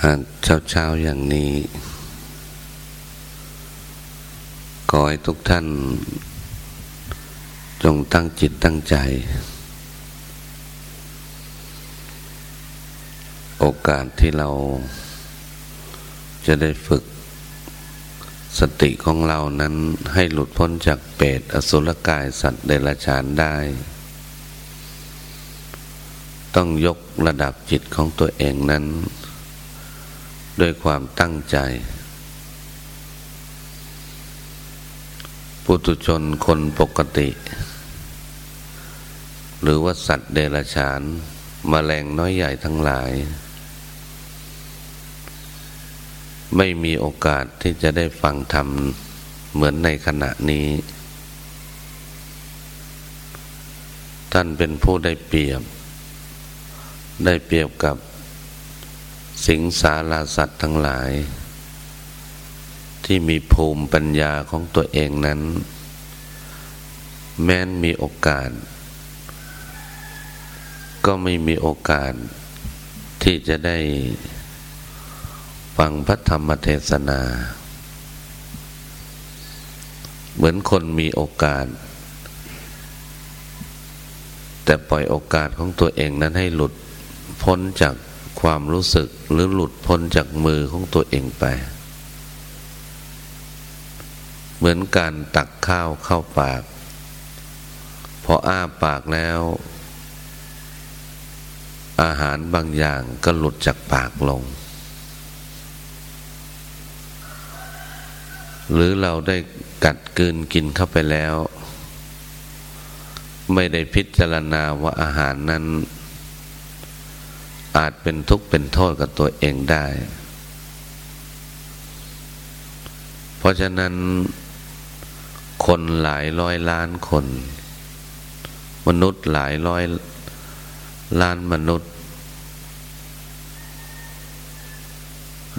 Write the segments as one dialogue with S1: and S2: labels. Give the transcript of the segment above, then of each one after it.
S1: เช้าเช้าอย่างนี้ขอให้ทุกท่าน จงตั้งจิตตั้งใจ โอกาสที่เราจะได้ฝึก สติของเรานั้นให้หลุดพ้นจากเปรตอสุรกายสัตว์เดรัจฉานได้ ต้องยกระดับจิตของตัวเองนั้น ด้วยความตั้งใจปุถุชนคนปกติ หรือว่าสัตว์เดรัจฉานมแมลงน้อยใหญ่ทั้งหลาย ไม่มีโอกาสที่จะได้ฟังธรรมเหมือนในขณะนี้ ท่านเป็นผู้ได้เปรียบ ได้เปรียบกับ สิงสาราสัตว์ทั้งหลาย ที่มีภูมิปัญญาของตัวเองนั้น แม้นมีโอกาส ก็ไม่มีโอกาส ที่จะได้ฟังพระธรรมเทศนา เหมือนคนมีโอกาส แต่ปล่อยโอกาสของตัวเองนั้นให้หลุดพ้นจาก ความรู้สึกหรือหลุดพ้นจากมือของตัวเองไป เหมือนการตักข้าวเข้าปาก พออ้าปากแล้ว อาหารบางอย่างก็หลุดจากปากลง หรือเราได้กัดกืนกินเข้าไปแล้ว ไม่ได้พิจารณาว่าอาหารนั้น อาจเป็นทุกข์เป็นโทษกับตัวเองได้ เพราะฉะนั้น คนหลายร้อยล้านคน มนุษย์หลายร้อยล้านมนุษย์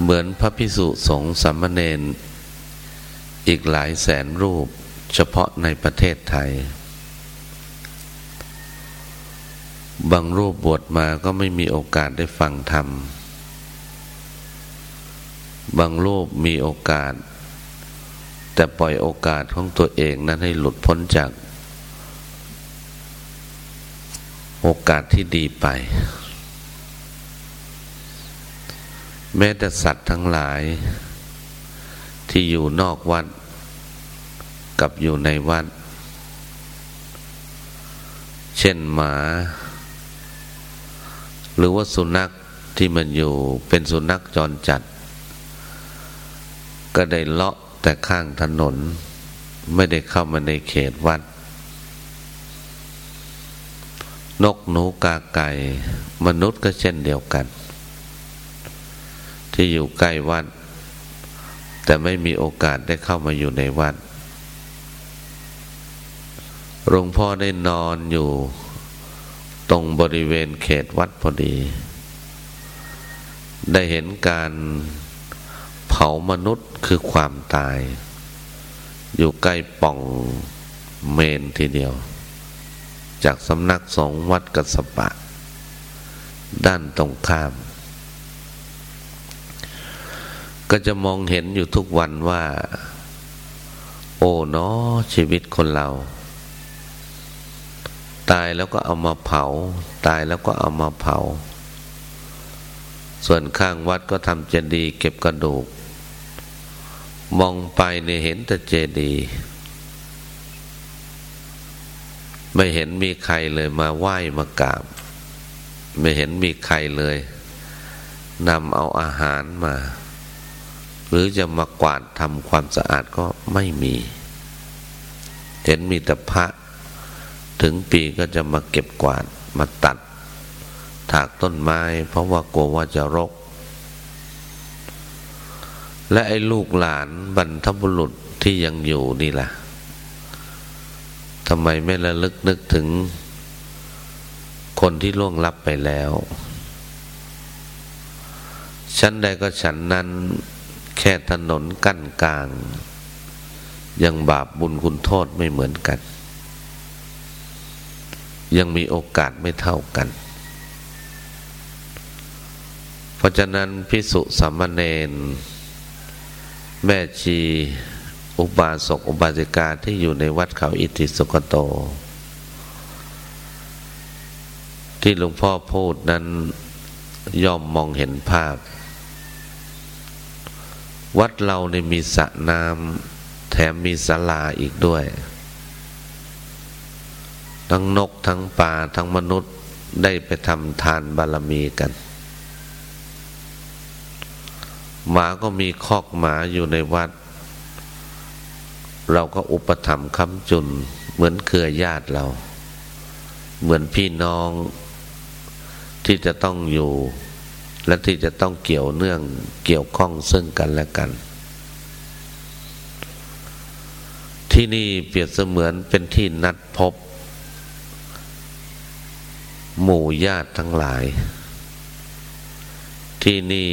S1: เหมือนพระพิสุสงฆ์สัมมเนนอีกหลายแสนรูป เฉพาะในประเทศไทย บางรูปบวชมาก็ไม่มีโอกาสได้ฟังธรรม บางรูปมีโอกาส แต่ปล่อยโอกาสของตัวเองนั้นให้หลุดพ้นจาก โอกาสที่ดีไป แม้แต่สัตว์ทั้งหลาย ที่อยู่นอกวัด กับอยู่ในวัด เช่นหมา หรือว่าสุนัขที่มันอยู่เป็นสุนัขจรจัด ก็ได้เลาะแต่ข้างถนน ไม่ได้เข้ามาในเขตวัด นกหนูกาไก่ มนุษย์ก็เช่นเดียวกัน ที่อยู่ใกล้วัด แต่ไม่มีโอกาสได้เข้ามาอยู่ในวัดหลวงพ่อได้นอนอยู่ ตรงบริเวณเขตวัดพอดี ได้เห็นการเผามนุษย์คือความตาย อยู่ใกล้ป่องเมนทีเดียว จากสำนักสงฆ์วัดกัสปะ ด้านตรงข้าม ก็จะมองเห็นอยู่ทุกวันว่า โอ้เนาะชีวิตคนเรา ตายแล้วก็เอามาเผา ตายแล้วก็เอามาเผา ส่วนข้างวัดก็ทำเจดีย์เก็บกระดูก มองไปเนี่ยเห็นแต่เจดีย์ไม่เห็นมีใครเลยมาไหว้มากราบ ไม่เห็นมีใครเลยนำเอาอาหารมา หรือจะมากวาดทำความสะอาดก็ไม่มี เห็นมีแต่พระ ถึงปีก็จะมาเก็บกวาดมาตัด ถากต้นไม้ เพราะว่ากลัวว่าจะรก และไอ้ลูกหลานบรรทบุรุษที่ยังอยู่นี่ล่ะทำไมไม่ระลึกนึกถึง คนที่ล่วงลับไปแล้วฉันใดก็ฉันนั้นแค่ถนนกั้นกลาง ยังบาปบุญคุณโทษไม่เหมือนกัน ยังมีโอกาสไม่เท่ากัน เพราะฉะนั้นพิสุสามเณรแม่ชีอุบาสกอุบาสิกาที่อยู่ในวัดเขาอิติสุกโต ที่หลวงพ่อพูดนั้นย่อมมองเห็นภาพ วัดเราในมีสระน้ำแถมมีศาลาอีกด้วย ทั้งนกทั้งปลาทั้งมนุษย์ได้ไปทำทานบารมีกัน หมาก็มีคอกหมาอยู่ในวัด เราก็อุปถัมภ์ค้ำจุน เหมือนเครือญาติเรา เหมือนพี่น้องที่จะต้องอยู่และที่จะต้องเกี่ยวเนื่องเกี่ยวข้องซึ่งกันและกัน ที่นี่เปรียบเสมือนเป็นที่นัดพบ หมู่ญาติทั้งหลาย ที่นี่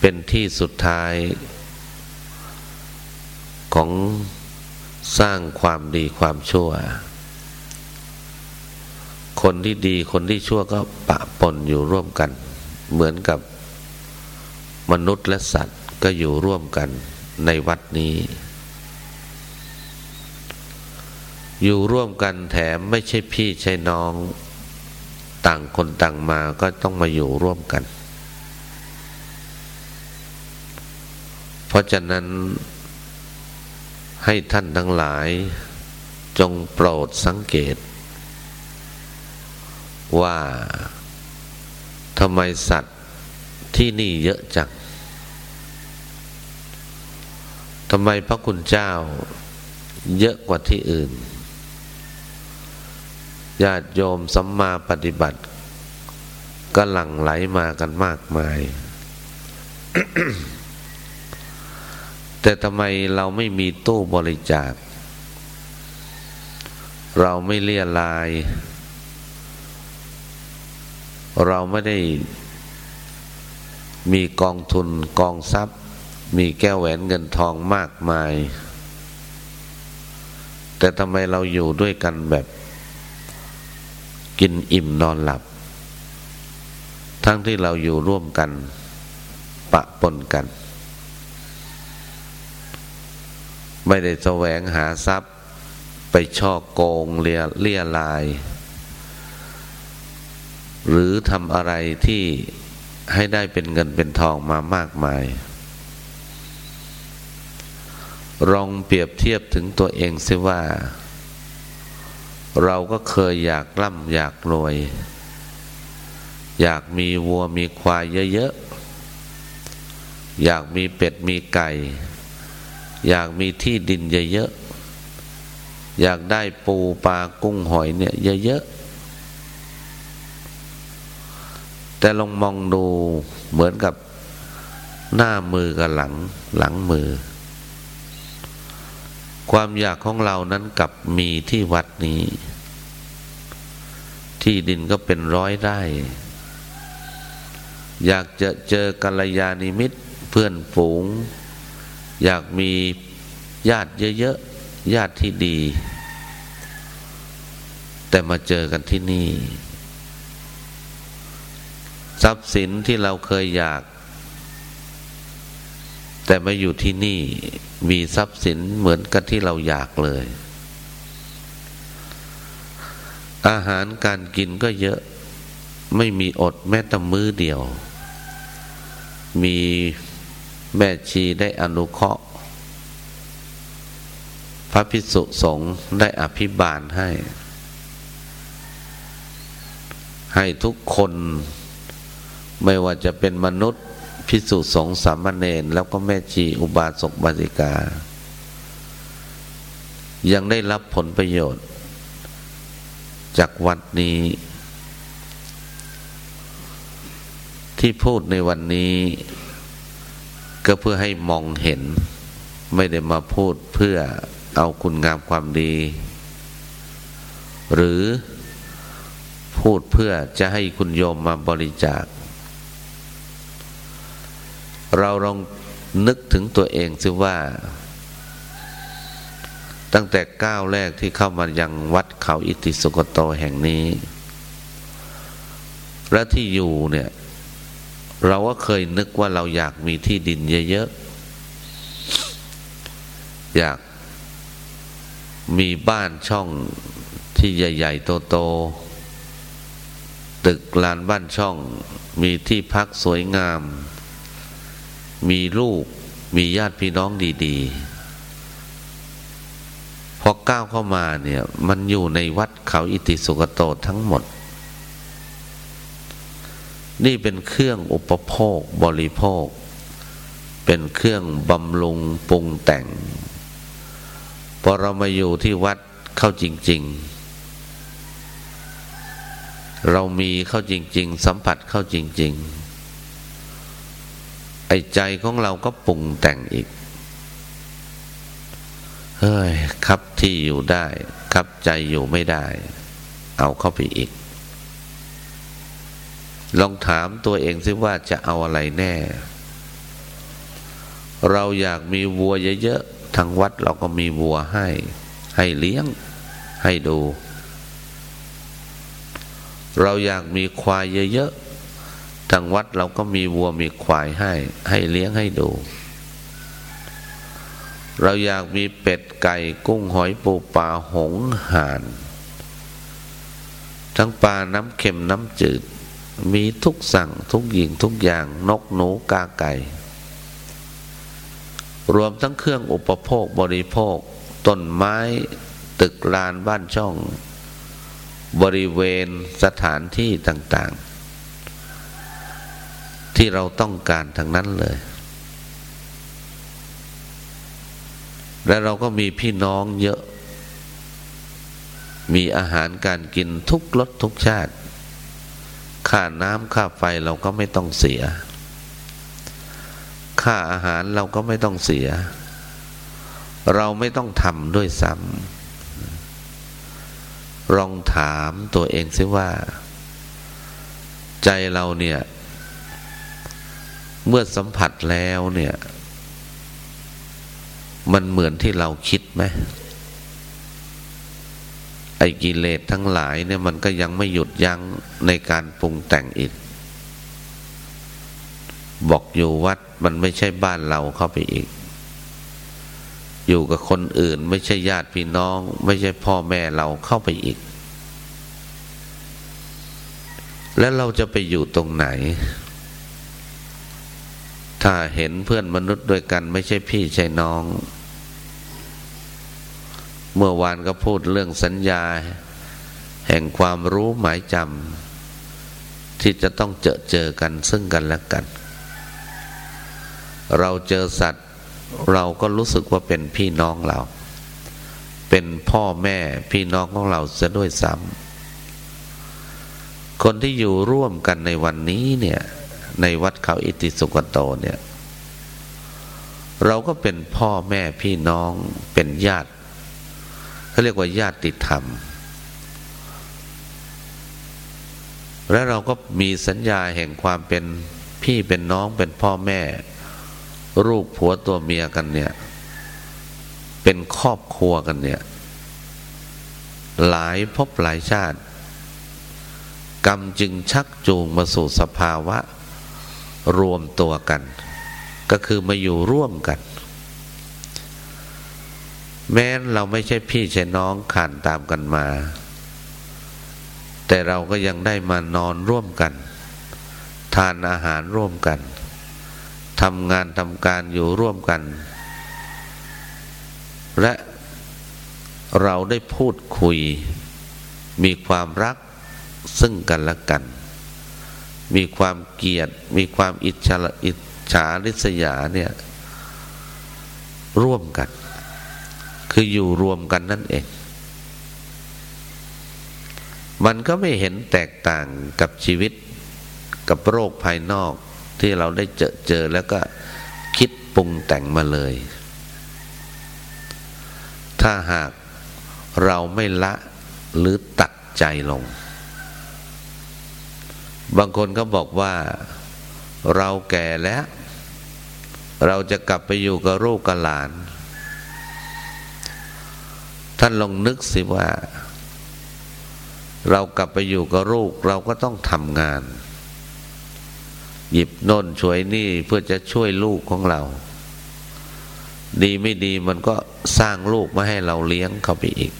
S1: เป็นที่สุดท้าย ของสร้างความดีความชั่ว คนที่ดีคนที่ชั่วก็ปะปนอยู่ร่วมกัน เหมือนกับมนุษย์และสัตว์ก็อยู่ร่วมกันในวัดนี้ อยู่ร่วมกันแถมไม่ใช่พี่ใช่น้อง ต่างคนต่างมาก็ต้องมาอยู่ร่วมกัน เพราะฉะนั้นให้ท่านทั้งหลายจงโปรดสังเกต ว่าทำไมสัตว์ที่นี่เยอะจังทำไมพระคุณเจ้าเยอะกว่าที่อื่น ญาติโยมสัมมาปฏิบัติ ก็หลั่งไหลมากันมากมาย แต่ทำไมเราไม่มีตู้บริจาค เราไม่เลี่ยลาย เราไม่ได้มีกองทุนกองทรัพย์ มีแก้วแหวนเงินทองมากมาย แต่ทำไมเราอยู่ด้วยกันแบบ กินอิ่มนอนหลับ ทั้งที่เราอยู่ร่วมกัน ปะปนกัน ไม่ได้แสวงหาทรัพย์ ไปช่อโกงเลียเลี่ยลาย หรือทำอะไรที่ให้ได้เป็นเงินเป็นทองมามากมายลองเปรียบเทียบถึงตัวเองซิว่า เราก็เคยอยากร่ำอยากรวย อยากมีวัวมีควายเยอะๆ อยากมีเป็ดมีไก่ อยากมีที่ดินเยอะๆ อยากได้ปูปลากุ้งหอยเนี่ยเยอะๆ แต่ลองมองดูเหมือนกับหน้ามือกับหลังหลังมือ ความอยากของเรานั้นกับมีที่วัดนี้ ที่ดินก็เป็นร้อยไร่ อยากจะเจอกัลยาณิมิตรเพื่อนฝูง อยากมีญาติเยอะๆญาติที่ดี แต่มาเจอกันที่นี่ ทรัพย์สินที่เราเคยอยาก แต่มาอยู่ที่นี่ มีทรัพย์สินเหมือนกับที่เราอยากเลย อาหารการกินก็เยอะ ไม่มีอดแม้แต่มื้อเดียว มีแม่ชีได้อนุเคราะห์ พระพิสุสงฆ์ได้อภิบาลให้ ให้ทุกคนไม่ว่าจะเป็นมนุษย์ พิสุสงสามเณรแล้วก็แม่ชีอุบาสกบาสิกา ยังได้รับผลประโยชน์ จากวัดนี้ ที่พูดในวันนี้ ก็เพื่อให้มองเห็น ไม่ได้มาพูดเพื่อเอาคุณงามความดี หรือพูดเพื่อจะให้คุณโยมมาบริจาค เราลองนึกถึงตัวเองสิว่า ตั้งแต่ก้าวแรกที่เข้ามายังวัดเขาอิติสุกโตแห่งนี้ และที่อยู่เนี่ย เราก็เคยนึกว่าเราอยากมีที่ดินเยอะๆ อยากมีบ้านช่องที่ใหญ่ ๆ โตๆตึกลานบ้านช่องมีที่พักสวยงาม มีลูก มีญาติพี่น้องดีๆ พอก้าวเข้ามาเนี่ย มันอยู่ในวัดเขาอิติสุกโตทั้งหมด นี่เป็นเครื่องอุปโภคบริโภค เป็นเครื่องบำรุงปรุงแต่ง พอเรามาอยู่ที่วัดเข้าจริง ๆเรามีเข้าจริง ๆ สัมผัสเข้าจริง ๆ ไอ้ใจของเราก็ปรุงแต่งอีก เฮ้ย ครับที่อยู่ได้ ครับใจอยู่ไม่ได้ เอาเข้าไปอีก ลองถามตัวเองสิว่าจะเอาอะไรแน่ เราอยากมีวัวเยอะๆทางวัดเราก็มีวัวให้ ให้เลี้ยง ให้ดู เราอยากมีควายเยอะๆ ทางวัดเราก็มีวัวมีควายให้ ให้เลี้ยงให้ดู เราอยากมีเป็ดไก่กุ้งหอยปูปลาหงห่าน ทั้งปลาน้ำเค็มน้ำจืด มีทุกสั่งทุกหญิงทุกอย่างนกหนูกาไก่ รวมทั้งเครื่องอุปโภคบริโภค ต้นไม้ตึกลานบ้านช่อง บริเวณสถานที่ต่างๆ ที่เราต้องการทั้งนั้นเลย และเราก็มีพี่น้องเยอะ มีอาหารการกินทุกรสทุกชาติ ค่าน้ำค่าไฟเราก็ไม่ต้องเสีย ค่าอาหารเราก็ไม่ต้องเสีย เราไม่ต้องทำด้วยซ้ำลองถามตัวเองซิว่า ใจเราเนี่ย เมื่อสัมผัสแล้วเนี่ย มันเหมือนที่เราคิดไหมไอ้กิเลสทั้งหลายเนี่ยมันก็ยังไม่หยุดยั้งในการปรุงแต่งอีก บอกอยู่วัดมันไม่ใช่บ้านเราเข้าไปอีก อยู่กับคนอื่น ไม่ใช่ญาติพี่น้อง ไม่ใช่พ่อแม่เราเข้าไปอีก แล้วเราจะไปอยู่ตรงไหน ถ้าเห็นเพื่อนมนุษย์ด้วยกันไม่ใช่พี่ใช่น้อง เมื่อวานก็พูดเรื่องสัญญา แห่งความรู้หมายจำที่จะต้องเจอเจอกันซึ่งกันและกัน เราเจอสัตว์ เราก็รู้สึกว่าเป็นพี่น้องเรา เป็นพ่อแม่พี่น้องของเราจะด้วยซ้ำคนที่อยู่ร่วมกันในวันนี้เนี่ย ในวัดเขาอิติสุกโตเนี่ย เราก็เป็นพ่อแม่พี่น้องเป็นญาติเขาเรียกว่าญาติธรรม และเราก็มีสัญญาแห่งความเป็นพี่เป็นน้องเป็นพ่อแม่ลูกผัวตัวเมียกันเนี่ย เป็นครอบครัวกันเนี่ย หลายพบหลายชาติ กรรมจึงชักจูงมาสู่สภาวะ รวมตัวกัน ก็คือมาอยู่ร่วมกัน แม้นเราไม่ใช่พี่ใช่น้องขานตามกันมา แต่เราก็ยังได้มานอนร่วมกัน ทานอาหารร่วมกันทำงานทำการอยู่ร่วมกัน และเราได้พูดคุย มีความรักซึ่งกันและกัน มีความเกลียด มีความอิจฉาอิจฉาริษยาเนี่ยร่วมกัน คืออยู่รวมกันนั่นเอง มันก็ไม่เห็นแตกต่างกับชีวิตกับโรคภายนอกที่เราได้เจอเจอแล้วก็คิดปรุงแต่งมาเลย ถ้าหากเราไม่ละหรือตัดใจลง บางคนก็บอกว่าเราแก่แล้ว เราจะกลับไปอยู่กับลูกกับหลาน ท่านลองนึกสิว่า เรากลับไปอยู่กับลูก เราก็ต้องทำงาน หยิบโน่นช่วยนี่เพื่อจะช่วยลูกของเรา ดีไม่ดีมันก็สร้างลูกมาให้เราเลี้ยงเขาไปอีก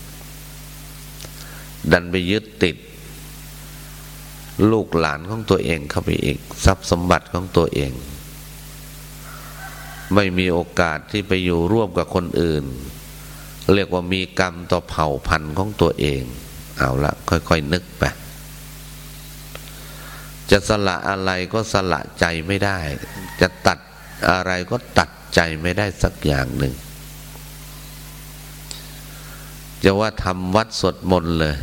S1: ดันไปยึดติด ลูกหลานของตัวเองเข้าไปอีก ทรัพย์สมบัติของตัวเอง ไม่มีโอกาสที่ไปอยู่ร่วมกับคนอื่น เรียกว่ามีกรรมต่อเผ่าพันธุ์ของตัวเอง เอาละค่อยๆนึกไปจะสละอะไรก็สละใจไม่ได้ จะตัดอะไรก็ตัดใจไม่ได้สักอย่างหนึ่งจะว่าทำวัดสวดมนต์เลย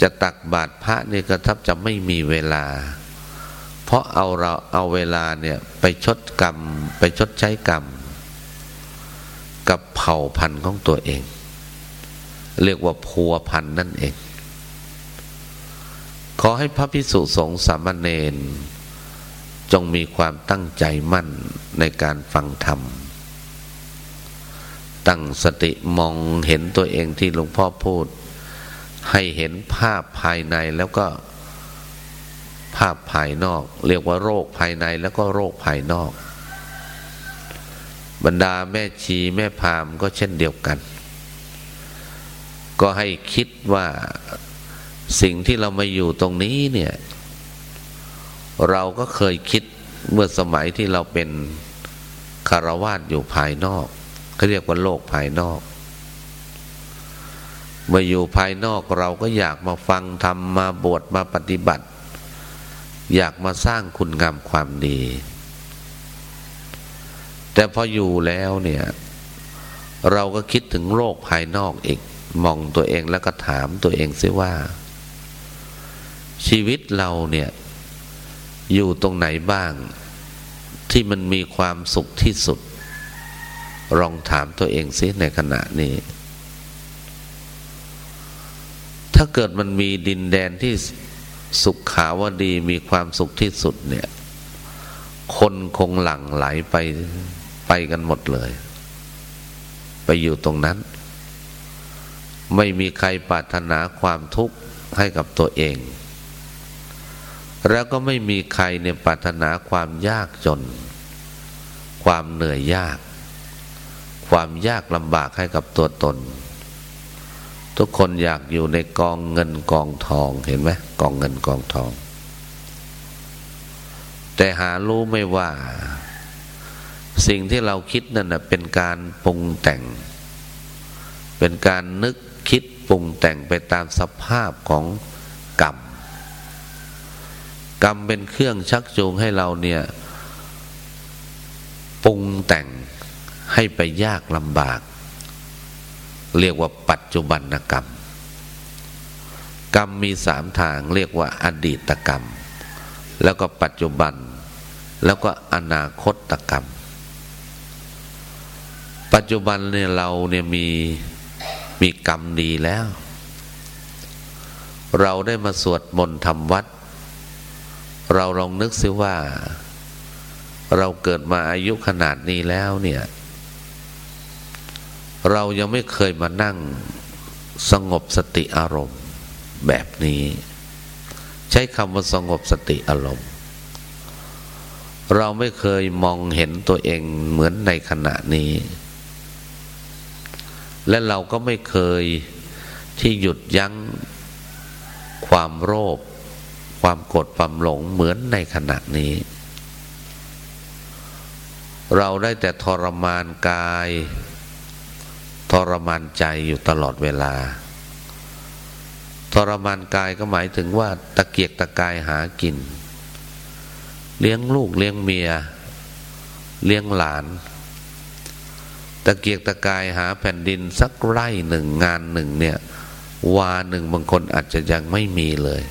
S1: จะตักบาตรพระเนี่ยก็ทับจะไม่มีเวลา เพราะเอาเราเอาเวลาเนี่ยไปชดกรรม ไปชดใช้กรรม กับเผ่าพันธุ์ของตัวเอง เรียกว่าพัวพันธุ์นั่นเอง ขอให้พระพิสุสงฆ์สามเณรจงมีความตั้งใจมั่นในการฟังธรรม ตั้งสติมองเห็นตัวเองที่หลวงพ่อพูด ให้เห็นภาพภายในแล้วก็ภาพภายนอก เรียกว่าโรคภายในแล้วก็โรคภายนอก บรรดาแม่ชีแม่พามก็เช่นเดียวกัน ก็ให้คิดว่าสิ่งที่เรามาอยู่ตรงนี้เนี่ย เราก็เคยคิดเมื่อสมัยที่เราเป็นคารวาสอยู่ภายนอกเขาเรียกว่าโลกภายนอก มื่ออยู่ภายนอกเราก็อยากมาฟังทำมาบวชมาปฏิบัติ อยากมาสร้างคุณงามความดี แต่พออยู่แล้วเนี่ย เราก็คิดถึงโลกภายนอกอีก มองตัวเองแล้วก็ถามตัวเองซิว่า ชีวิตเราเนี่ย อยู่ตรงไหนบ้าง ที่มันมีความสุขที่สุด ลองถามตัวเองซิในขณะนี้ ถ้าเกิดมันมีดินแดนที่สุขขาวดีมีความสุขที่สุดเนี่ย คนคงหลั่งไหลไปไปกันหมดเลย ไปอยู่ตรงนั้น ไม่มีใครปรารถนาความทุกข์ให้กับตัวเอง แล้วก็ไม่มีใครเนี่ยปรารถนาความยากจน ความเหนื่อยยาก ความยากลำบากให้กับตัวตน ทุกคนอยากอยู่ในกองเงินกองทองเห็นไหมกองเงินกองทอง แต่หารู้ไม่ว่า สิ่งที่เราคิดนั่นเป็นการปรุงแต่ง เป็นการนึกคิดปรุงแต่งไปตามสภาพของกรรม กรรมเป็นเครื่องชักจูงให้เราเนี่ยปรุงแต่งให้ไปยากลำบาก เรียกว่าปัจจุบันกรรม กรรมมีสามทางเรียกว่าอดีตกรรม แล้วก็ปัจจุบัน แล้วก็อนาคตกรรม ปัจจุบันเนี่ยเราเนี่ยมีมีกรรมดีแล้ว เราได้มาสวดมนต์ทำวัด เราลองนึกซิว่า เราเกิดมาอายุขนาดนี้แล้วเนี่ย เรายังไม่เคยมานั่งสงบสติอารมณ์ แบบนี้ ใช้คำว่าสงบสติอารมณ์ เราไม่เคยมองเห็นตัวเองเหมือนในขณะนี้ และเราก็ไม่เคยที่หยุดยั้งความโลภความกดความหลงเหมือนในขณะนี้ เราได้แต่ทรมานกาย รมานใจอยู่ตลอดเวลา ทรมานกายก็หมายถึงว่าตะเกียกตะกายหากิน เลี้ยงลูกเลี้ยงเมีย เลี้ยงหลาน ตะเกียกตะกายหาแผ่นดินสักไร่หนึ่งงานหนึ่งเนี่ยวาหนึ่งบางคนอาจจะยังไม่มีเลย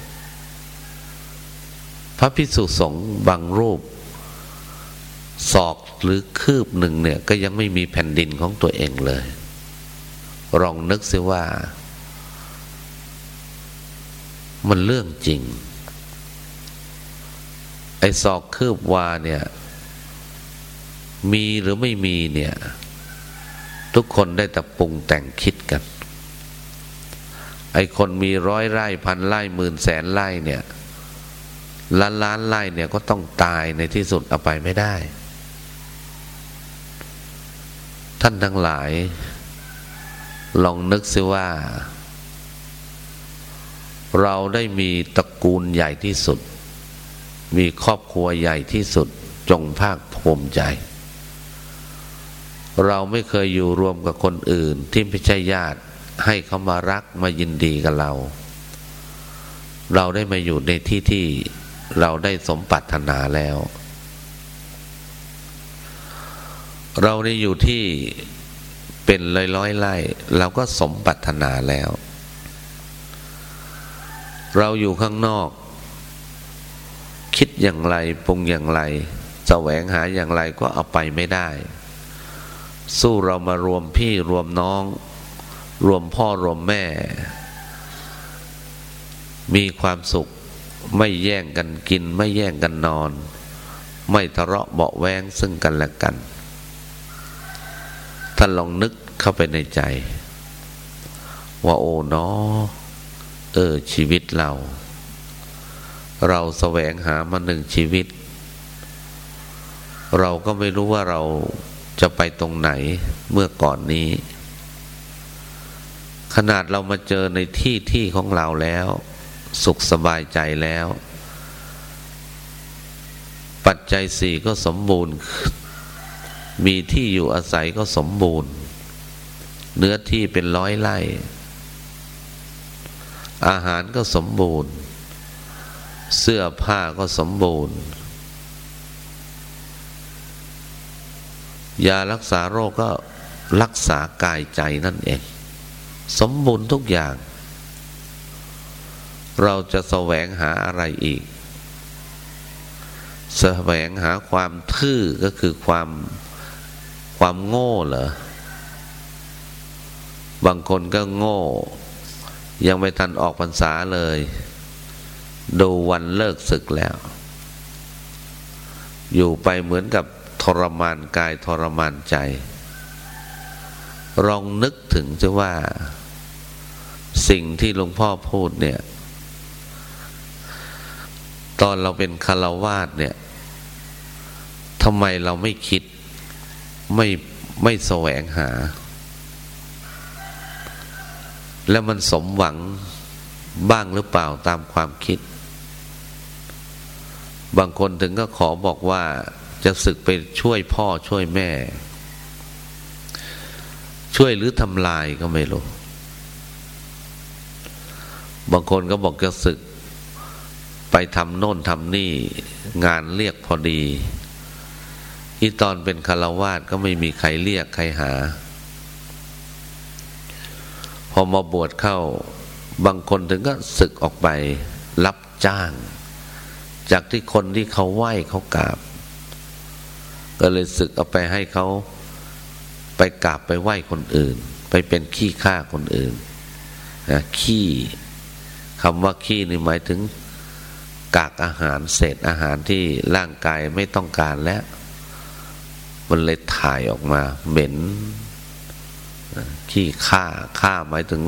S1: พระพิสุสงฆ์บางรูป ศอกหรือคืบหนึ่งเนี่ย ก็ยังไม่มีแผ่นดินของตัวเองเลย ลองนึกซิว่า มันเรื่องจริง ไอ้ศอกคืบวาเนี่ย มีหรือไม่มีเนี่ย ทุกคนได้แต่ปรุงแต่งคิดกัน ไอ้คนมีร้อยไร่พันไร่หมื่นแสนไร่เนี่ยล้านล้านไล่เนี่ยก็ต้องตายในที่สุดเอาไปไม่ได้ ท่านทั้งหลาย ลองนึกซิว่า เราได้มีตระกูลใหญ่ที่สุด มีครอบครัวใหญ่ที่สุดจงภาคภูมิใจ เราไม่เคยอยู่รวมกับคนอื่นที่ไม่ใช่ญาติ ให้เขามารักมายินดีกับเรา เราได้มาอยู่ในที่ที่เราได้สมปรารถนาแล้ว เราได้อยู่ที่ เป็นร้อยร้อยไร่เราก็สมปรารถนาแล้ว เราอยู่ข้างนอก คิดอย่างไรปรุงอย่างไรแสวงหาอย่างไรก็เอาไปไม่ได้ สู้เรามารวมพี่รวมน้อง รวมพ่อรวมแม่ มีความสุขไม่แย่งกันกิน ไม่แย่งกันนอน ไม่ทะเลาะเบาแวงซึ่งกันและกัน ท่านลองนึกเข้าไปในใจ ว่าโอ้เนอเออชีวิตเรา เราแสวงหามาหนึ่งชีวิต เราก็ไม่รู้ว่าเราจะไปตรงไหนเมื่อก่อนนี้ ขนาดเรามาเจอในที่ที่ของเราแล้ว สุขสบายใจแล้ว ปัจจัยสี่ก็สมบูรณ์ มีที่อยู่อาศัยก็สมบูรณ์ เนื้อที่เป็นร้อยไร่ อาหารก็สมบูรณ์ เสื้อผ้าก็สมบูรณ์ ยารักษาโรคก็รักษากายใจนั่นเอง สมบูรณ์ทุกอย่าง เราจะแสวงหาอะไรอีก แสวงหาความทื่อก็คือความ ความโง่เหรอบางคนก็โง่ ยังไม่ทันออกพรรษาเลย ดูวันเลิกศึกแล้ว อยู่ไปเหมือนกับทรมานกายทรมานใจ ลองนึกถึงจะว่า สิ่งที่หลวงพ่อพูดเนี่ย ตอนเราเป็นคารวาสเนี่ยทำไมเราไม่คิด ไม่ไม่แสวงหา แล้วมันสมหวังบ้างหรือเปล่าตามความคิด บางคนถึงก็ขอบอกว่าจะศึกไปช่วยพ่อช่วยแม่ ช่วยหรือทำลายก็ไม่รู้ บางคนก็บอกจะศึก ไปทำโน่นทำนี่ งานเรียกพอดี ที่ตอนเป็นคารวาสก็ไม่มีใครเรียกใครหา พอมาบวชเข้าบางคนถึงก็ศึกออกไป รับจ้าง จากที่คนที่เขาไหว้เขากราบ ก็เลยศึกเอาไปให้เขาไปกราบไปไหว้คนอื่น ไปเป็นขี้ข้าคนอื่นนะขี้คำว่าขี้นี่หมายถึงกากอาหารเศษอาหารที่ร่างกายไม่ต้องการแล้ว มันเลยถ่ายออกมาเหม็นขี้ข้าข้าหมายถึง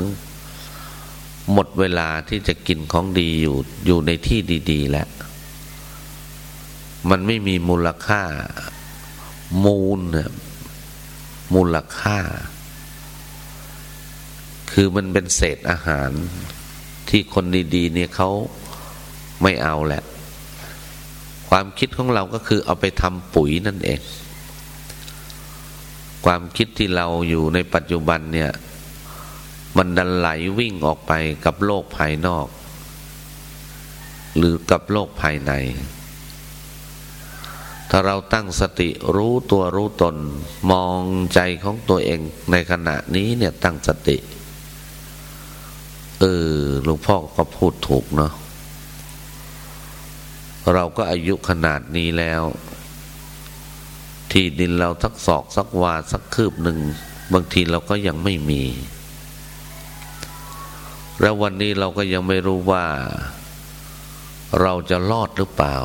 S1: หมดเวลาที่จะกินของดีอยู่อยู่ในที่ดี ๆ แล้ว มันไม่มีมูลค่า มูลเนี่ยมูลค่า คือมันเป็นเศษอาหารที่คนดี ๆ เนี่ยเขาไม่เอาแหละ ความคิดของเราก็คือเอาไปทำปุ๋ยนั่นเอง ความคิดที่เราอยู่ในปัจจุบันเนี่ย มันดันไหลวิ่งออกไปกับโลกภายนอก หรือกับโลกภายใน ถ้าเราตั้งสติรู้ตัวรู้ตนมองใจของตัวเองในขณะนี้เนี่ยตั้งสติ เออหลวงพ่อก็พูดถูกเนาะเราก็อายุขนาดนี้แล้ว ที่ดินเราสักศอกสักวาสักคืบหนึ่ง บางทีเราก็ยังไม่มี แล้ววันนี้เราก็ยังไม่รู้ว่า เราจะรอดหรือเปล่า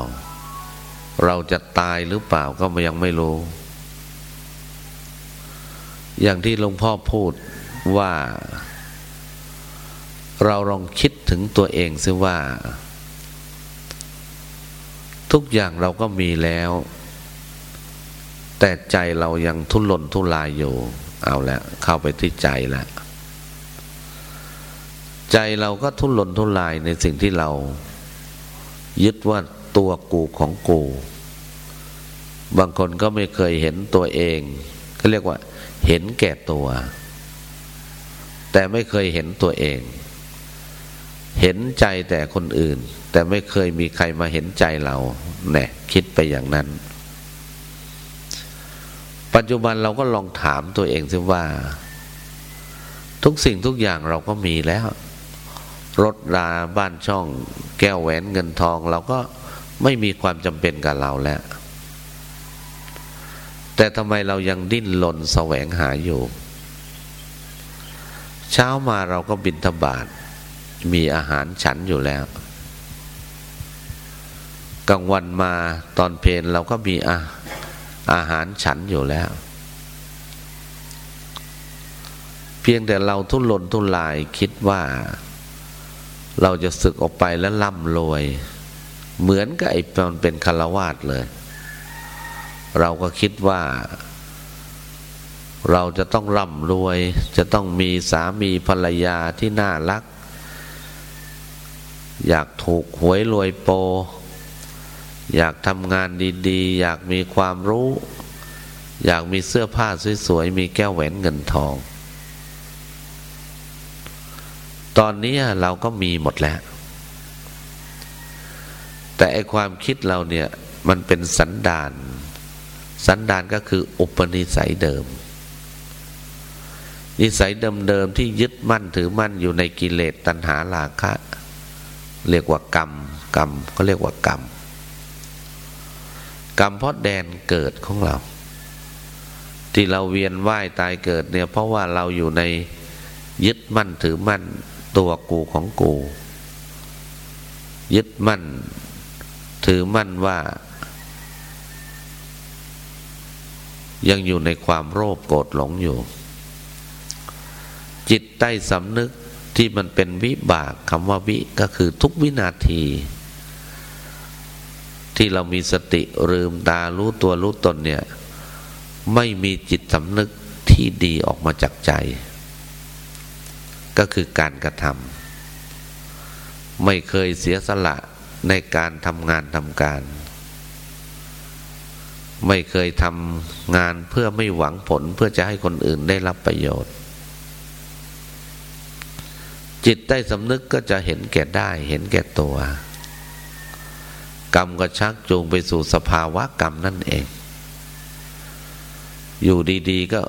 S1: เราจะตายหรือเปล่าก็ยังไม่รู้ อย่างที่หลวงพ่อพูดว่า เราลองคิดถึงตัวเองซิว่า ทุกอย่างเราก็มีแล้ว แต่ใจเรายังทุรนทุรายอยู่ เอาล้วเข้าไปที่ใจล้วใจเราก็ทุรนทุรายในสิ่งที่เรา ยึดว่าตัวกูของกู บางคนก็ไม่เคยเห็นตัวเองเขาเรียกว่า เห็นแก่ตัว แต่ไม่เคยเห็นตัวเอง เห็นใจแต่คนอื่น แต่ไม่เคยมีใครมาเห็นใจเรา แน่คิดไปอย่างนั้น ปัจจุบันเราก็ลองถามตัวเองสิว่า ทุกสิ่งทุกอย่างเราก็มีแล้ว รถราบ้านช่อง แก้วแหวนเงินทอง เราก็ไม่มีความจำเป็นกับเราแล้ว แต่ทำไมเรายังดิ้นรนแสวงหาอยู่ เช้ามาเราก็บินทบาทมีอาหารฉันอยู่แล้วกลางวันมาตอนเพลนเราก็มีอา อาหารฉันอยู่แล้ว เพียงแต่เราทุรนทุรายคิดว่า เราจะศึกออกไปแล้วร่ำรวย เหมือนกับไอ้มันเป็นคารวาสเลย เราก็คิดว่า เราจะต้องร่ำรวย จะต้องมีสามีภรรยาที่น่ารัก อยากถูกหวยรวยโป อยากทำงานดีๆ อยากมีความรู้ อยากมีเสื้อผ้าสวยๆ มีแก้วแหวนเงินทอง ตอนนี้เราก็มีหมดแล้ว แต่ไอความคิดเราเนี่ย มันเป็นสันดาน สันดานก็คืออุปนิสัยเดิม นิสัยเดิมๆที่ยึดมั่นถือมั่นอยู่ในกิเลสตัณหาราคะ เรียกว่ากรรม กรรมก็เรียกว่ากรรม กรรมเพราะแดนเกิดของเรา ที่เราเวียนว่ายตายเกิดเนี่ย เพราะว่าเราอยู่ในยึดมั่นถือมั่นตัวกูของกู ยึดมั่น ถือมั่นว่า ยังอยู่ในความโลภโกรธหลงอยู่ จิตใต้สำนึกที่มันเป็นวิบากคำว่าวิก็คือทุกวินาที ที่เรามีสติลืมตารู้ตัวรู้ตนเนี่ย ไม่มีจิตสำนึกที่ดีออกมาจากใจ ก็คือการกระทำไม่เคยเสียสละในการทำงานทำการ ไม่เคยทำงานเพื่อไม่หวังผลเพื่อจะให้คนอื่นได้รับประโยชน์ จิตใต้สำนึกก็จะเห็นแก่ได้เห็นแก่ตัว กรรมก็ชักจูงไปสู่สภาวะกรรมนั่นเอง อยู่ดีๆก็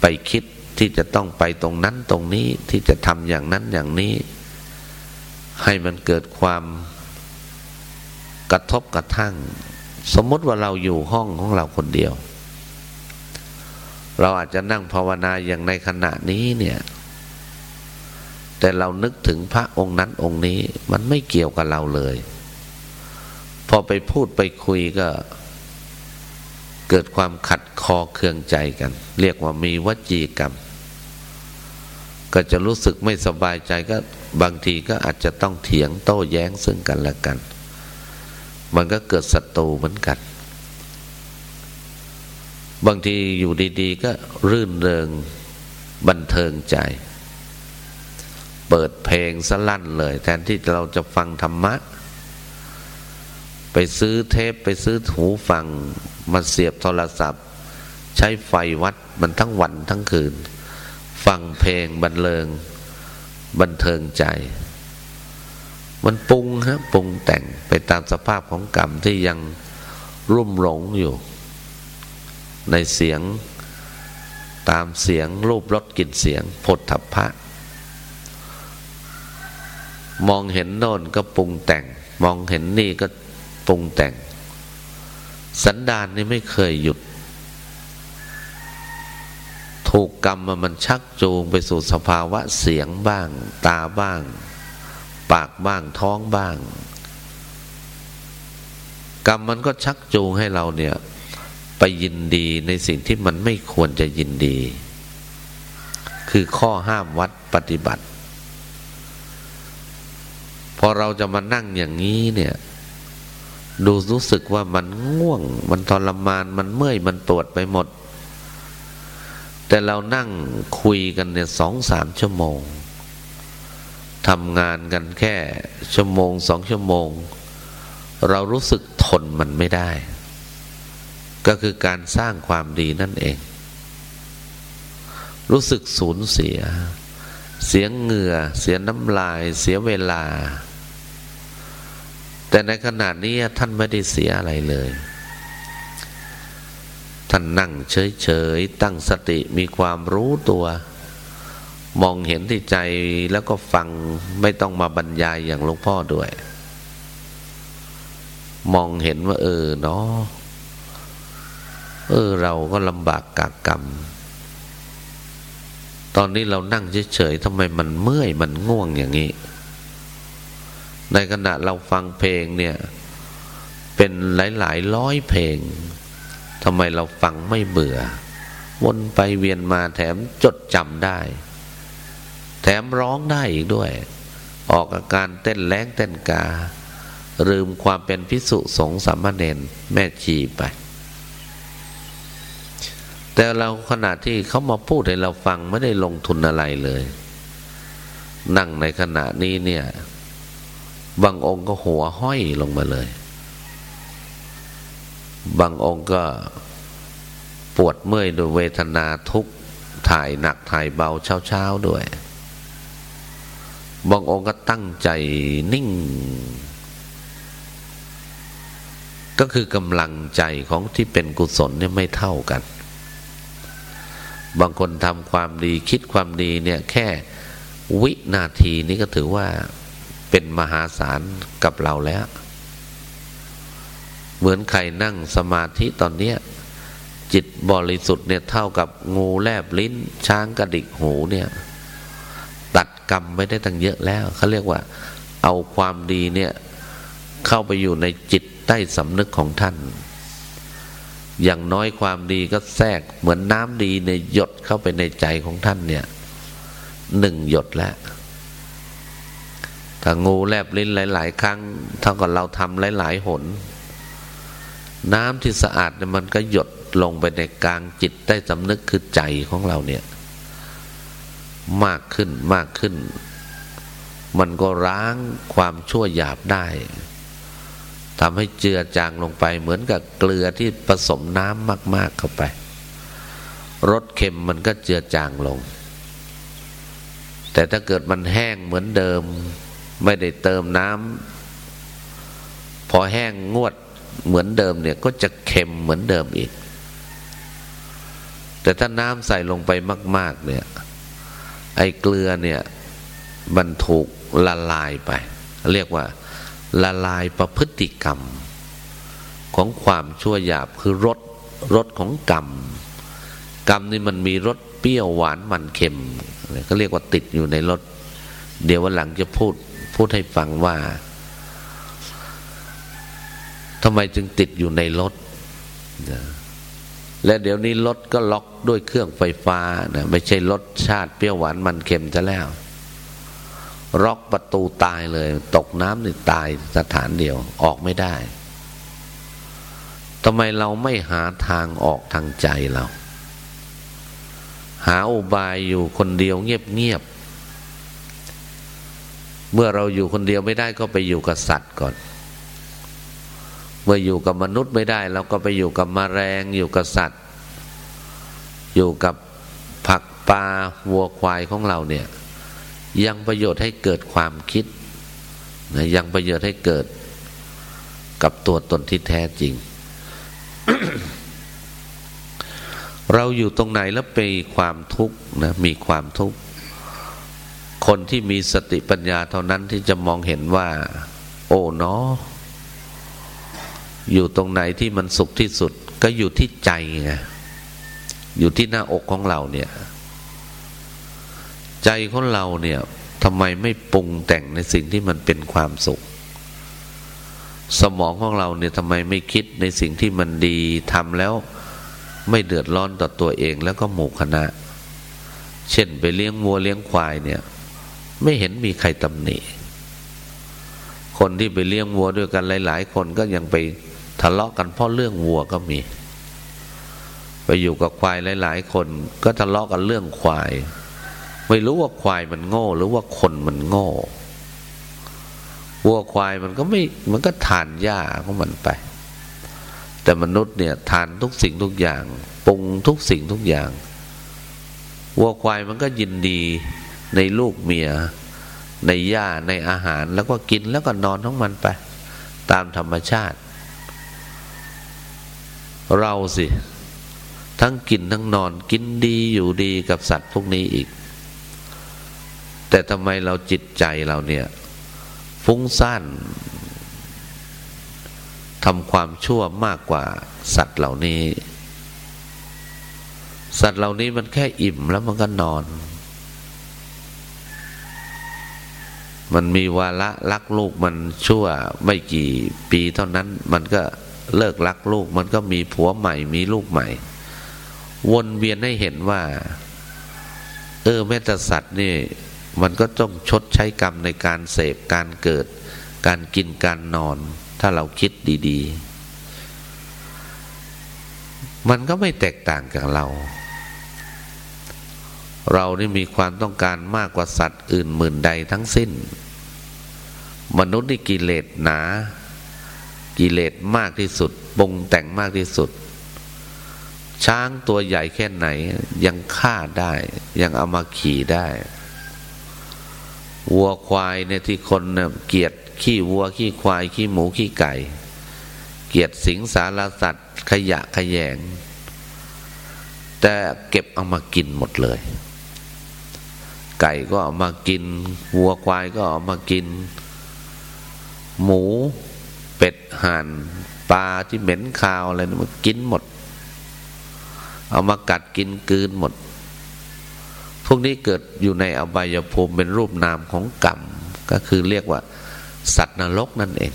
S1: ไปคิดที่จะต้องไปตรงนั้นตรงนี้ที่จะทำอย่างนั้นอย่างนี้ ให้มันเกิดความกระทบกระทั่ง สมมติว่าเราอยู่ห้องของเราคนเดียว เราอาจจะนั่งภาวนาอย่างในขณะนี้เนี่ย แต่เรานึกถึงพระองค์นั้นองค์นี้มันไม่เกี่ยวกับเราเลย อไปพูดไปคุยก็เกิดความขัดคอเคืองใจกัน เรียกว่ามีวจีกรรม ก็จะรู้สึกไม่สบายใจก็บางทีก็อาจจะต้องเถียงโต้แย้งซึ่งกันและกัน มันก็เกิดศัตรูเหมือนกัน บางทีอยู่ดีๆ ก็รื่นเริงบันเทิงใจ เปิดเพลงสลั่นเลย แทนที่เราจะฟังธรรมะ ไปซื้อเทปไปซื้อหูฟังมาเสียบโทรศัพท์ ใช้ไฟวัดมันทั้งวันทั้งคืน ฟังเพลงบันเลงบันเทิงใจ มันปรุงฮะปรุงแต่งไปตามสภาพของกรรมที่ยังรุ่มหลงอยู่ ในเสียงตามเสียงรูปรสกลิ่นเสียงผลทัพพะ มองเห็นโน่นก็ปรุงแต่ง มองเห็นนี่ก็ ปรุงแต่ง สันดานนี่ไม่เคยหยุด ถูกกรรมมันชักจูงไปสู่สภาวะเสียงบ้าง ตาบ้าง ปากบ้างท้องบ้าง กรรมมันก็ชักจูงให้เราเนี่ย ไปยินดีในสิ่งที่มันไม่ควรจะยินดี คือข้อห้ามวัดปฏิบัติพอเราจะมานั่งอย่างนี้เนี่ย ดูรู้สึกว่ามันง่วง มันทรมาน มันเมื่อย มันปวดไปหมด แต่เรานั่งคุยกันเนี่ยสองสามชั่วโมง ทำงานกันแค่ชั่วโมงสองชั่วโมง เรารู้สึกทนมันไม่ได้ ก็คือการสร้างความดีนั่นเอง รู้สึกสูญเสีย เสียงเหงื่อ เสียน้ำลาย เสียเวลา แต่ในขณะนี้ท่านไม่ได้เสียอะไรเลย ท่านนั่งเฉยๆ ตั้งสติมีความรู้ตัว มองเห็นที่ใจแล้วก็ฟังไม่ต้องมาบรรยายอย่างหลวงพ่อด้วย มองเห็นว่า เออเนาะเออเราก็ลำบากกากกรรม ตอนนี้เรานั่งเฉยๆทำไมมันเมื่อยมันง่วงอย่างนี้ ในขณะเราฟังเพลงเนี่ย เป็นหลายๆร้อยเพลงทำไมเราฟังไม่เบื่อ วนไปเวียนมาแถมจดจำได้ แถมร้องได้อีกด้วย ออกอาการเต้นแรงเต้นกา ลืมความเป็นพิสุสงสามเณรแม่ชีไป แต่เราขณะที่เขามาพูดให้เราฟังไม่ได้ลงทุนอะไรเลย นั่งในขณะนี้เนี่ย บางองค์ก็หัวห้อยลงมาเลย บางองค์ก็ปวดเมื่อยด้วยเวทนาทุกถ่ายหนักถ่ายเบาเช้าๆด้วย บางองค์ก็ตั้งใจนิ่ง ก็คือกำลังใจของที่เป็นกุศลเนี่ยไม่เท่ากัน บางคนทำความดีคิดความดีเนี่ยแค่วินาทีนี้ก็ถือว่า เป็นมหาศาลกับเราแล้ว เหมือนใครนั่งสมาธิตอนเนี้ยจิตบริสุทธิ์เนี่ยเท่ากับงูแลบลิ้น ช้างกระดิกหูเนี่ย ตัดกรรมไม่ได้ตั้งเยอะแล้วเขาเรียกว่า เอาความดีเนี่ยเข้าไปอยู่ในจิตใต้สำนึกของท่าน อย่างน้อยความดีก็แทรกเหมือนน้ำดีในหยดเข้าไปในใจของท่านเนี่ยหนึ่งหยดแล้ว ถ้างูแลบลิ้นหลาย ๆ ครั้งเท่ากับเราทำหลาย ๆ หน น้ำที่สะอาดเนี่ยมันก็หยดลงไปในกลางจิตใต้สำนึกคือใจของเราเนี่ย มากขึ้นมากขึ้น มันก็ร้างความชั่วหยาบได้ทำให้เจือจางลงไปเหมือนกับเกลือที่ผสมน้ำมาก ๆ เข้าไปรสเค็มมันก็เจือจางลง แต่ถ้าเกิดมันแห้งเหมือนเดิม ไม่ได้เติมน้ำพอแห้งงวดเหมือนเดิมเนี่ยก็จะเค็มเหมือนเดิมอีก แต่ถ้าน้ำใส่ลงไปมาก ๆ เนี่ย ไอ้เกลือเนี่ยมันถูกละลายไป เรียกว่า ละลายประพฤติกรรม ของความชั่วหยาบคือรสรสของกรรม กรรมนี่มันมีรสเปรี้ยวหวานมันเค็มก็เรียกว่าติดอยู่ในรสเดี๋ยววันหลังจะพูด พูดให้ฟังว่าทำไมจึงติดอยู่ในรถและเดี๋ยวนี้รถก็ล็อกด้วยเครื่องไฟฟ้านะไม่ใช่รสชาติเปรี้ยวหวานมันเค็มจะแล้วล็อกประตูตายเลย ตกน้ำนี่ตายสถานเดียวออกไม่ได้ทำไมเราไม่หาทางออกทางใจเรา หาอุบายอยู่คนเดียวเงียบ เมื่อเราอยู่คนเดียวไม่ได้ก็ไปอยู่กับสัตว์ก่อน เมื่ออยู่กับมนุษย์ไม่ได้ เราก็ไปอยู่กับมแมลงอยู่กับสัตว์ อยู่กับผักปลาวัวควายของเราเนี่ย ยังประโยชน์ให้เกิดความคิดนะยังประโยชน์ให้เกิดกับตัวตนที่แท้จริง เราอยู่ตรงไหนแล้วไปความทุกข์นะมีความทุกข์ คนที่มีสติปัญญาเท่านั้นที่จะมองเห็นว่า โอ้เนาะอยู่ตรงไหนที่มันสุขที่สุด ก็อยู่ที่ใจไงอยู่ที่หน้าอกของเราเนี่ย ใจของเราเนี่ยทำไมไม่ปรุงแต่งในสิ่งที่มันเป็นความสุข สมองของเราเนี่ยทำไมไม่คิดในสิ่งที่มันดีทำแล้วไม่เดือดร้อนต่อตัวเองแล้วก็หมู่คณะ เช่นไปเลี้ยงวัวเลี้ยงควายเนี่ย ไม่เห็นมีใครตำหนิคคนที่ไปเลี้ยงวัวด้วยกันหลาย ๆ คนก็ยังไปทะเลาะกันเพราะเรื่องวัวก็มี ไปอยู่กับควายหลาย ๆ คนก็ทะเลาะกันเรื่องควาย ไม่รู้ว่าควายมันโง่ หรือว่าคนมันโง่วัวควายมันก็ไม่ มันก็ทานหญ้าของมันไป แต่มนุษย์เนี่ยทานทุกสิ่งทุกอย่างปรุงทุกสิ่งทุกอย่างวัวควายมันก็ยินดี ในลูกเมีย ในหญ้าในอาหารแล้วก็กินแล้วก็นอนของมันไป ตามธรรมชาติ เราสิ ทั้งกินทั้งนอนกินดีอยู่ดีกับสัตว์พวกนี้อีก แต่ทำไมเราจิตใจเราเนี่ย ฟุ้งซ่านทำความชั่วมากกว่าสัตว์เหล่านี้ สัตว์เหล่านี้มันแค่อิ่มแล้วมันก็นอน มันมีวาระรักลูกมันชั่วไม่กี่ปีเท่านั้น มันก็เลิกรักลูก มันก็มีผัวใหม่ มีลูกใหม่ วนเวียนให้เห็นว่า เออแม้แต่สัตว์นี่มันก็ต้องชดใช้กรรมในการเสพการเกิด การกินการนอน ถ้าเราคิดดีๆ มันก็ไม่แตกต่างจากเรา เรานี่มีความต้องการมากกว่าสัตว์อื่นหมื่นใดทั้งสิ้น มนุษย์นี่กิเลสหนา กิเลสมากที่สุดปรุงแต่งมากที่สุด ช้างตัวใหญ่แค่ไหน ยังฆ่าได้ ยังเอามาขี่ได้วัวควายเนี่ยที่คนเนี่ยเกียดขี้วัวขี้ควายขี้หมูขี้ไก่ เกียดสิงสารสัตว์ ขยะขยง แต่เก็บเอามากินหมดเลย ไก่ก็เอามากิน วัวควายก็เอามากิน หมูเป็ดห่านปลาที่เหม็นคาวอะไรมันกินหมด เอามากัดกินกืนหมด พวกนี้เกิดอยู่ในอบายภูมิเป็นรูปนามของกรรม ก็คือเรียกว่า สัตว์นรกนั่นเอง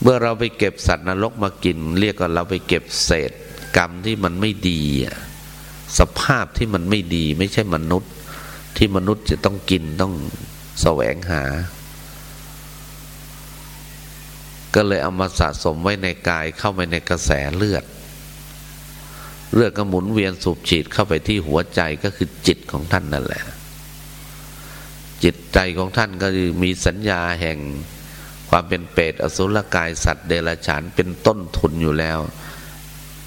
S1: เมื่อเราไปเก็บสัตว์นรกมากิน เรียกว่าเราไปเก็บเศษกรรมที่มันไม่ดีสภาพที่มันไม่ดี ไม่ใช่มนุษย์ ที่มนุษย์จะต้องกินต้องแสวงหา ก็เลยเอามาสะสมไว้ในกายเข้าไปในกระแสเลือด เลือดก็หมุนเวียนสูบฉีดเข้าไปที่หัวใจก็คือจิตของท่านนั่นแหละ จิตใจของท่านก็มีสัญญาแห่งความเป็นเปรตอสุรกายสัตว์เดรัจฉานเป็นต้นทุนอยู่แล้ว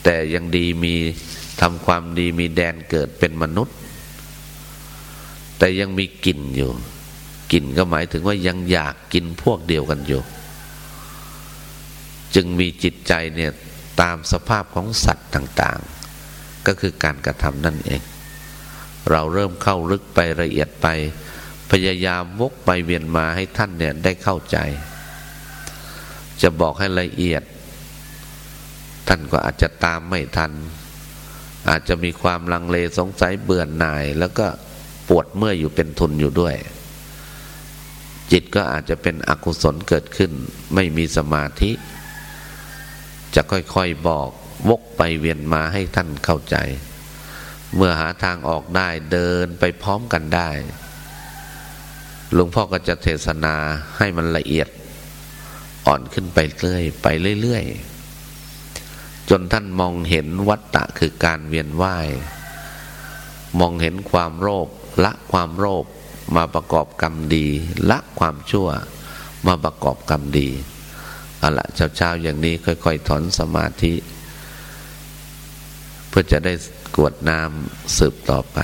S1: แต่ยังดีมีทำความดีมีแดนเกิดเป็นมนุษย์ แต่ยังมีกลิ่นอยู่กลิ่นก็หมายถึงว่ายังอยากกินพวกเดียวกันอยู่ จึงมีจิตใจเนี่ยตามสภาพของสัตว์ต่างๆ ก็คือการกระทำนั่นเอง เราเริ่มเข้าลึกไปละเอียดไป พยายามวกไปเวียนมาให้ท่านเนี่ยได้เข้าใจ จะบอกให้ละเอียด ท่านก็อาจจะตามไม่ทัน อาจจะมีความลังเลสงสัยเบื่อหน่าย แล้วก็ปวดเมื่อยอยู่เป็นทุนอยู่ด้วย จิตก็อาจจะเป็นอกุศลเกิดขึ้น ไม่มีสมาธิ จะค่อยๆบอกวกไปเวียนมาให้ท่านเข้าใจ เมื่อหาทางออกได้เดินไปพร้อมกันได้ หลวงพ่อก็จะเทศนาให้มันละเอียด อ่อนขึ้นไปเรื่อยไปเรื่อยๆจนท่านมองเห็นวัตตะคือการเวียนว่าย มองเห็นความโลภละความโลภมาประกอบกรรมดี ละความชั่วมาประกอบกรรมดี เอาละเช้าๆอย่างนี้ค่อยๆถอนสมาธิ เพื่อจะได้กวดน้ำสืบต่อไป